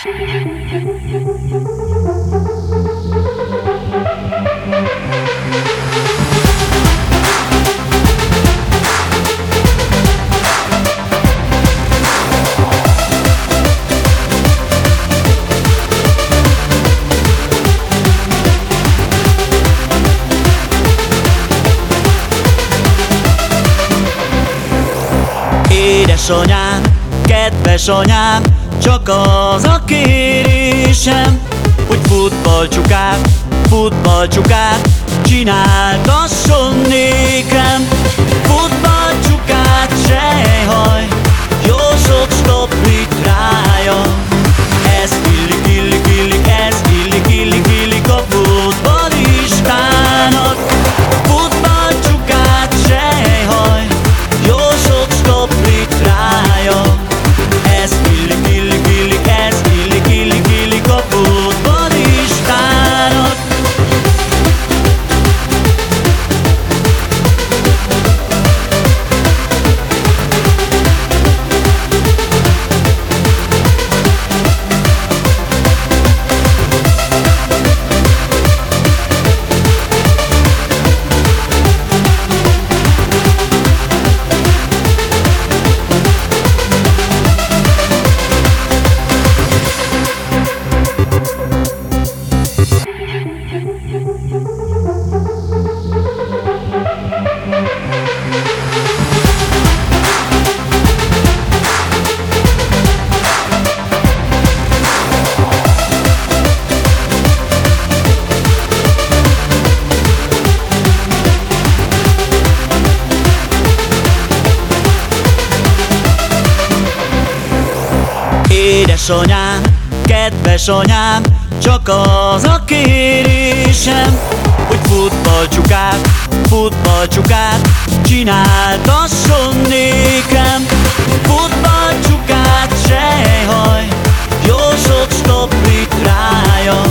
Édesanyám, kedves anyám, csak az a kérésem Hogy futballcsukát, futballcsukát csináltasson nékem Édesanyám, kedves anyám, csak az a kérésem, hogy futballcsukát, futballcsukát csináltasson nékem. Futballcsukát, sejhaj, jó sok stoplit rája.